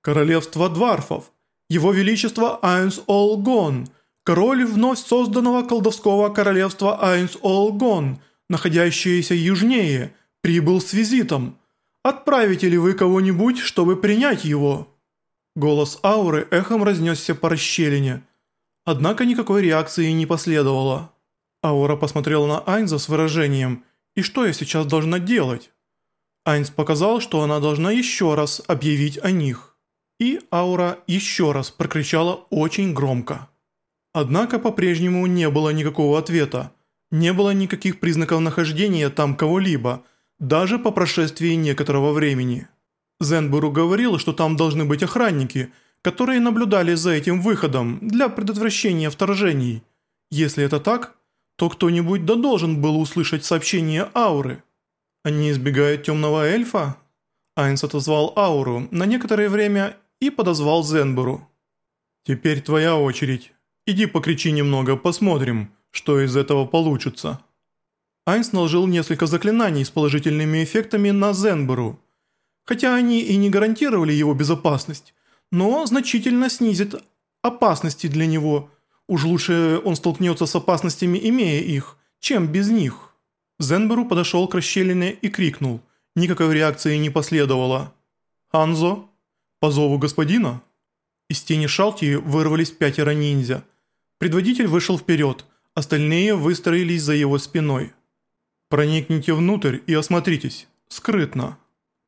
Королевство Дварфов. Его Величество Айнс Олгон, король вновь созданного колдовского королевства Айнс Олгон, находящееся южнее, прибыл с визитом. Отправите ли вы кого-нибудь, чтобы принять его?» Голос ауры эхом разнесся по расщелине. Однако никакой реакции не последовало. Аура посмотрела на Айнза с выражением «И что я сейчас должна делать?» Айнс показал, что она должна еще раз объявить о них. И аура еще раз прокричала очень громко. Однако по-прежнему не было никакого ответа. Не было никаких признаков нахождения там кого-либо, даже по прошествии некоторого времени. Зенбуру говорил, что там должны быть охранники, которые наблюдали за этим выходом для предотвращения вторжений. Если это так, то кто-нибудь да должен был услышать сообщение ауры. Они избегают темного эльфа? Айнс отозвал ауру на некоторое время и подозвал Зенбуру. «Теперь твоя очередь. Иди покричи немного, посмотрим, что из этого получится». Айнс наложил несколько заклинаний с положительными эффектами на Зенбуру. Хотя они и не гарантировали его безопасность, но значительно снизит опасности для него. Уж лучше он столкнется с опасностями, имея их, чем без них. Зенберу подошел к расщелине и крикнул. Никакой реакции не последовало. «Ханзо?» «По зову господина?» Из тени Шалти вырвались пятеро ниндзя. Предводитель вышел вперед, остальные выстроились за его спиной. «Проникните внутрь и осмотритесь. Скрытно.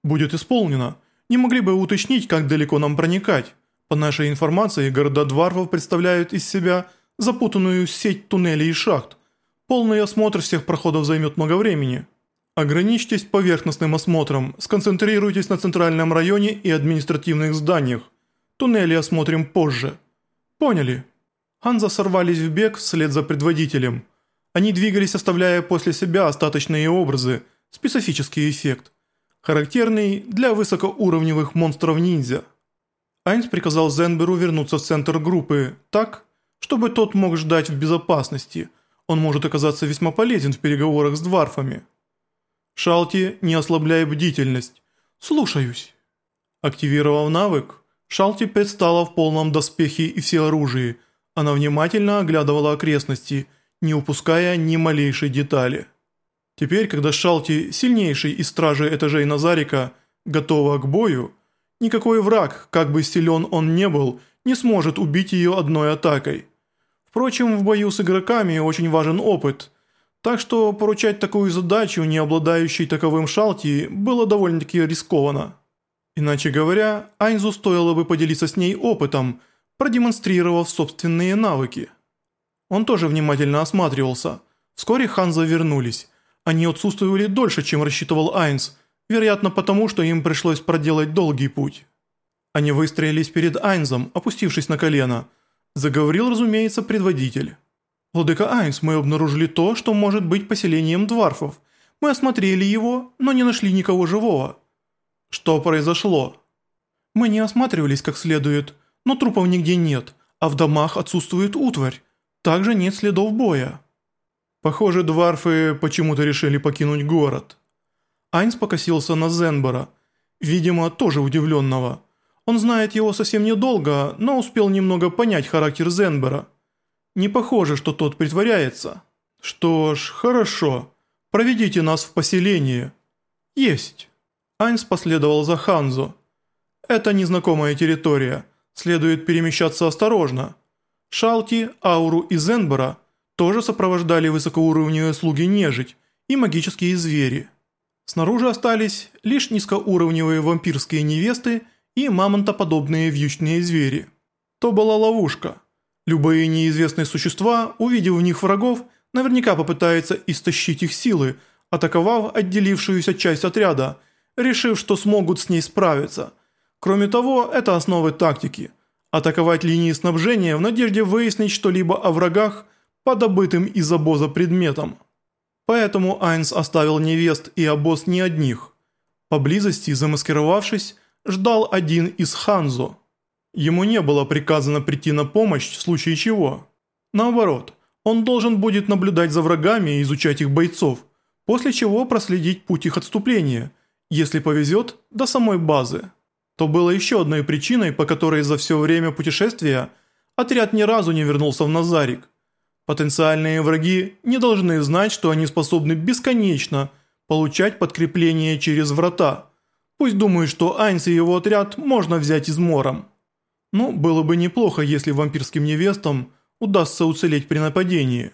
Будет исполнено. Не могли бы уточнить, как далеко нам проникать? По нашей информации, города Дварфов представляют из себя запутанную сеть туннелей и шахт. Полный осмотр всех проходов займет много времени». Ограничьтесь поверхностным осмотром, сконцентрируйтесь на центральном районе и административных зданиях. Туннели осмотрим позже. Поняли? Ханза сорвались в бег вслед за предводителем. Они двигались, оставляя после себя остаточные образы, специфический эффект, характерный для высокоуровневых монстров-ниндзя. Айнс приказал Зенберу вернуться в центр группы так, чтобы тот мог ждать в безопасности. Он может оказаться весьма полезен в переговорах с дварфами. Шалти, не ослабляй бдительность. Слушаюсь. Активировав навык, Шалти предстала в полном доспехе и всеоружии. Она внимательно оглядывала окрестности, не упуская ни малейшей детали. Теперь, когда Шалти, сильнейший из стражей этажей Назарика, готова к бою, никакой враг, как бы силен он не был, не сможет убить ее одной атакой. Впрочем, в бою с игроками очень важен опыт – так что поручать такую задачу, не обладающей таковым шалти, было довольно-таки рискованно. Иначе говоря, Айнзу стоило бы поделиться с ней опытом, продемонстрировав собственные навыки. Он тоже внимательно осматривался. Вскоре Ханза вернулись. Они отсутствовали дольше, чем рассчитывал Айнс, вероятно потому, что им пришлось проделать долгий путь. Они выстроились перед Айнзом, опустившись на колено. Заговорил, разумеется, предводитель. «Владыка Айнс, мы обнаружили то, что может быть поселением дварфов. Мы осмотрели его, но не нашли никого живого». «Что произошло?» «Мы не осматривались как следует, но трупов нигде нет, а в домах отсутствует утварь. Также нет следов боя». «Похоже, дварфы почему-то решили покинуть город». Айнс покосился на Зенбора, видимо, тоже удивленного. Он знает его совсем недолго, но успел немного понять характер Зенбера – не похоже, что тот притворяется. Что ж, хорошо. Проведите нас в поселение. Есть. Айнс последовал за Ханзо. Это незнакомая территория. Следует перемещаться осторожно. Шалти, Ауру и Зенбора тоже сопровождали высокоуровневые слуги нежить и магические звери. Снаружи остались лишь низкоуровневые вампирские невесты и мамонтоподобные вьючные звери. То была ловушка – Любые неизвестные существа, увидев в них врагов, наверняка попытаются истощить их силы, атаковав отделившуюся часть отряда, решив, что смогут с ней справиться. Кроме того, это основы тактики. Атаковать линии снабжения в надежде выяснить что-либо о врагах по добытым из обоза предметам. Поэтому Айнс оставил невест и обоз не одних. Поблизости, замаскировавшись, ждал один из Ханзо – Ему не было приказано прийти на помощь в случае чего. Наоборот, он должен будет наблюдать за врагами и изучать их бойцов, после чего проследить путь их отступления, если повезет, до самой базы. то было еще одной причиной, по которой за все время путешествия отряд ни разу не вернулся в Назарик. Потенциальные враги не должны знать, что они способны бесконечно получать подкрепление через врата. Пусть думают, что Айнс и его отряд можно взять измором. Ну, было бы неплохо, если вампирским невестам удастся уцелеть при нападении.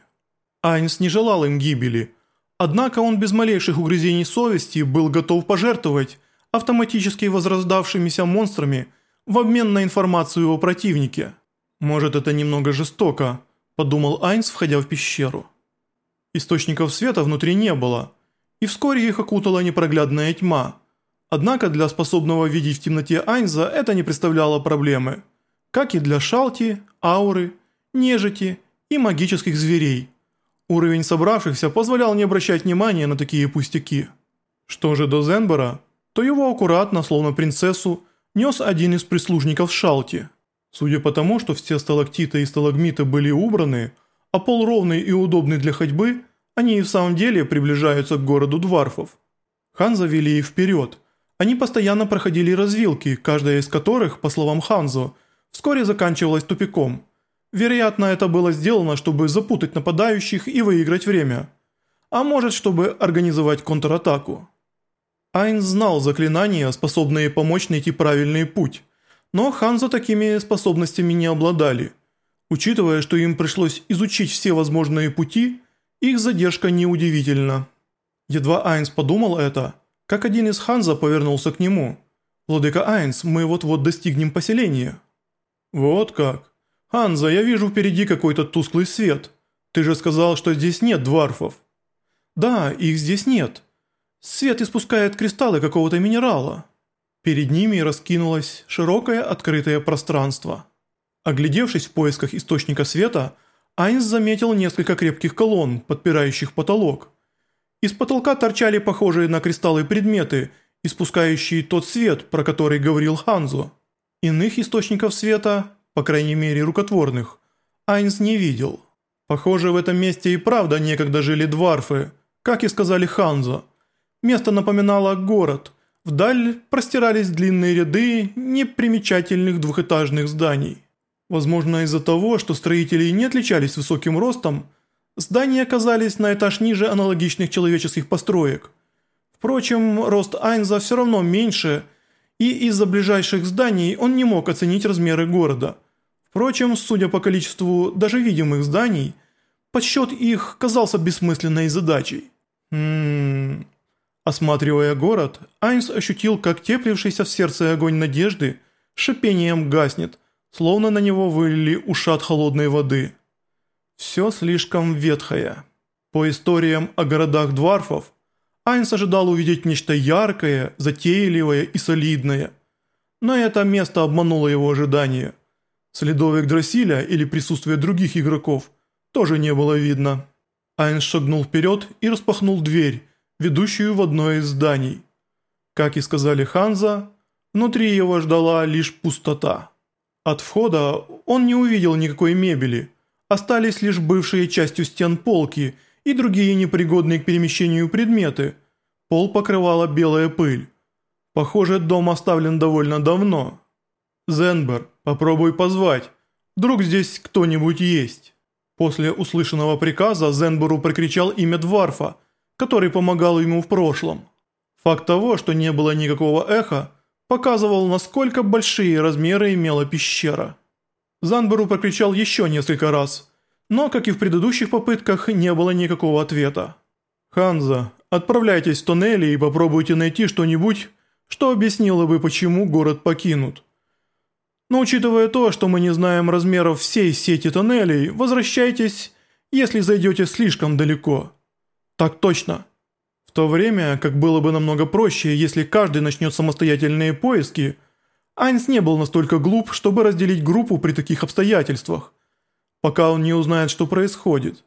Айнс не желал им гибели, однако он без малейших угрызений совести был готов пожертвовать автоматически возрождавшимися монстрами в обмен на информацию о противнике. Может это немного жестоко, подумал Айнс, входя в пещеру. Источников света внутри не было, и вскоре их окутала непроглядная тьма. Однако для способного видеть в темноте Айнза это не представляло проблемы, как и для шалти, ауры, нежити и магических зверей. Уровень собравшихся позволял не обращать внимания на такие пустяки. Что же до Зенбера, то его аккуратно, словно принцессу, нес один из прислужников шалти – Судя по тому, что все сталактиты и сталагмиты были убраны, а пол ровный и удобный для ходьбы, они и в самом деле приближаются к городу Дварфов. Ханза вели их вперед. Они постоянно проходили развилки, каждая из которых, по словам Ханзо, вскоре заканчивалась тупиком. Вероятно, это было сделано, чтобы запутать нападающих и выиграть время. А может, чтобы организовать контратаку. Айн знал заклинания, способные помочь найти правильный путь – но Ханзо такими способностями не обладали. Учитывая, что им пришлось изучить все возможные пути, их задержка неудивительна. Едва Айнс подумал это, как один из Ханза повернулся к нему. «Владыка Айнс, мы вот-вот достигнем поселения». «Вот как? Ханза, я вижу впереди какой-то тусклый свет. Ты же сказал, что здесь нет дварфов». «Да, их здесь нет. Свет испускает кристаллы какого-то минерала». Перед ними раскинулось широкое открытое пространство. Оглядевшись в поисках источника света, Айнс заметил несколько крепких колонн, подпирающих потолок. Из потолка торчали похожие на кристаллы предметы, испускающие тот свет, про который говорил Ханзо. Иных источников света, по крайней мере рукотворных, Айнс не видел. Похоже, в этом месте и правда некогда жили дварфы, как и сказали Ханзо. Место напоминало город – Вдаль простирались длинные ряды непримечательных двухэтажных зданий. Возможно, из-за того, что строители не отличались высоким ростом, здания оказались на этаж ниже аналогичных человеческих построек. Впрочем, рост Айнза все равно меньше, и из-за ближайших зданий он не мог оценить размеры города. Впрочем, судя по количеству даже видимых зданий, подсчет их казался бессмысленной задачей. Хм... Осматривая город, Айнс ощутил, как теплившийся в сердце огонь надежды шипением гаснет, словно на него вылили ушат холодной воды. Все слишком ветхое. По историям о городах дварфов, Айнс ожидал увидеть нечто яркое, затейливое и солидное. Но это место обмануло его ожидания. Следовик Дросиля или присутствие других игроков тоже не было видно. Айнс шагнул вперед и распахнул дверь, ведущую в одно из зданий. Как и сказали Ханза, внутри его ждала лишь пустота. От входа он не увидел никакой мебели, остались лишь бывшие частью стен полки и другие непригодные к перемещению предметы. Пол покрывала белая пыль. Похоже, дом оставлен довольно давно. «Зенбер, попробуй позвать. Вдруг здесь кто-нибудь есть?» После услышанного приказа Зенберу прокричал имя Дварфа – который помогал ему в прошлом. Факт того, что не было никакого эха, показывал, насколько большие размеры имела пещера. Занберу прокричал еще несколько раз, но, как и в предыдущих попытках, не было никакого ответа. «Ханза, отправляйтесь в тоннели и попробуйте найти что-нибудь, что объяснило бы, почему город покинут. Но учитывая то, что мы не знаем размеров всей сети тоннелей, возвращайтесь, если зайдете слишком далеко». «Так точно». В то время, как было бы намного проще, если каждый начнет самостоятельные поиски, Айнс не был настолько глуп, чтобы разделить группу при таких обстоятельствах, пока он не узнает, что происходит.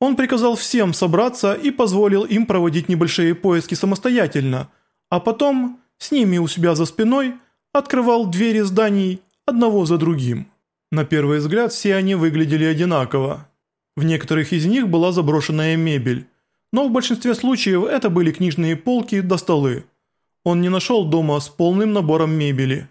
Он приказал всем собраться и позволил им проводить небольшие поиски самостоятельно, а потом, с ними у себя за спиной, открывал двери зданий одного за другим. На первый взгляд все они выглядели одинаково. В некоторых из них была заброшенная мебель, но в большинстве случаев это были книжные полки до столы. Он не нашел дома с полным набором мебели.